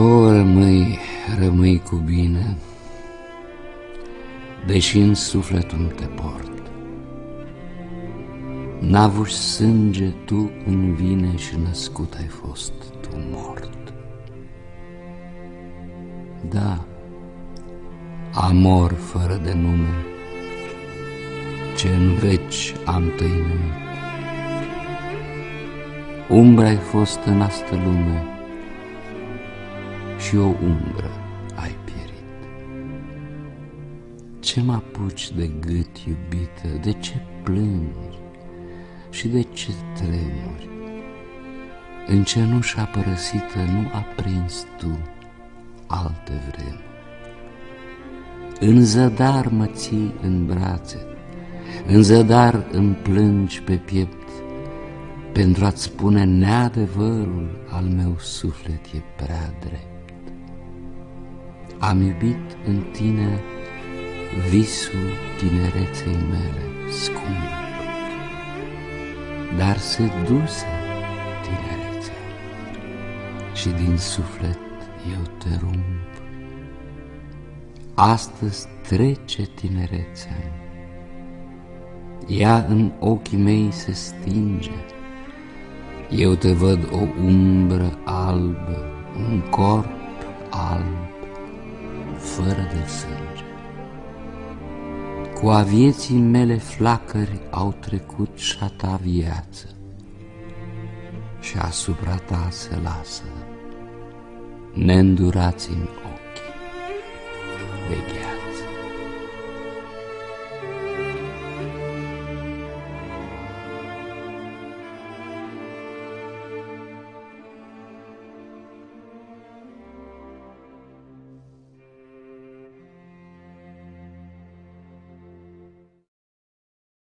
O, rămâi, rămâi cu bine, deși în sufletul te port. N-avuși sânge tu în vine și născut ai fost tu mort. Da, amor fără de nume, ce în veci am tăinuit. Umbra ai fost în astă lume și o umbră ai pierit. Ce mă apuci de gât, iubită, de ce plângi și de ce tremuri? În cenușa părăsită nu aprins tu alte vremi. În zădar mă ții în brațe, în zădar îmi plângi pe piept, pentru a-ți spune neadevărul al meu suflet e prea drept. Am iubit în tine visul tinereței mele scump, dar se duse tinerețea și din suflet eu te rump. Astăzi trece tinerețea, ea în ochii mei se stinge, eu te văd o umbră albă, un corp alb, fără de sânge. Cu a vieții mele flacări au trecut și a ta viață și asupra ta se lasă neîndurați în ochi de gheață.